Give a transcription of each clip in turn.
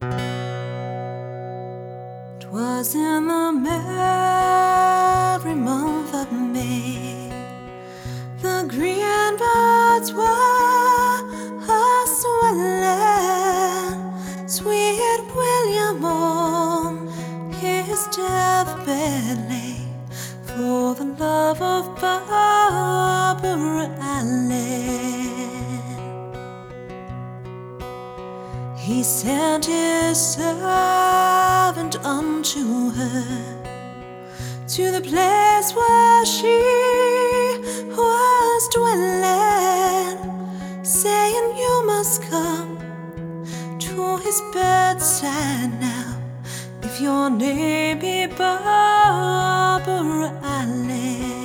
'Twas in the merry month of May, the green buds were a swelling. Sweet William on his deathbed lay for the love of Barbara Allen. He sent his servant unto her to the place where she was dwelling, saying, You must come to his bedside now, if your name be Barbara Allen.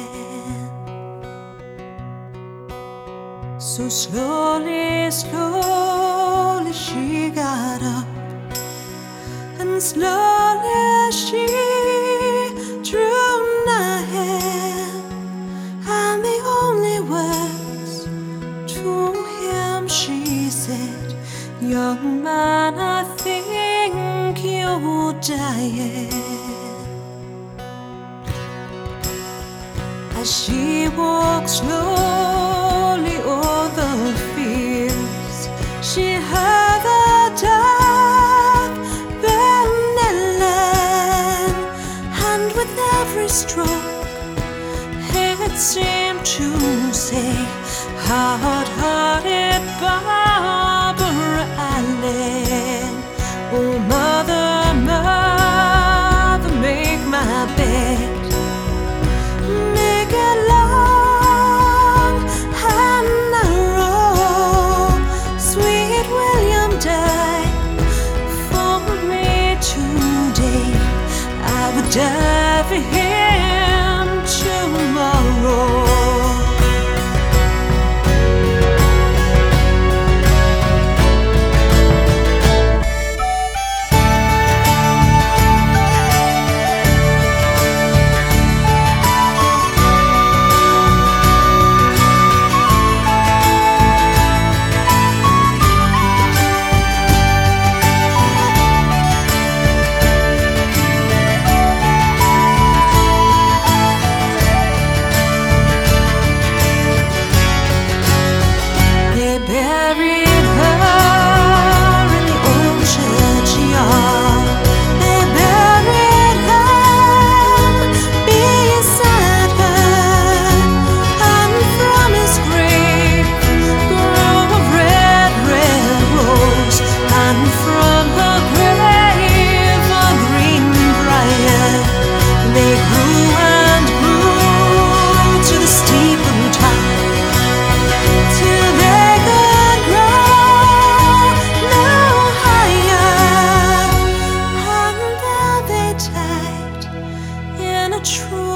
So slowly, slowly slowly she drew nigh, and the only words to him she said, Young man, I think you're dying. As she walked slowly with every stroke, it seemed to say, hard hearted Barbara Allen. Oh, mother, mother, make my bed. Make it long and narrow. Sweet William die for me today. I would die. true.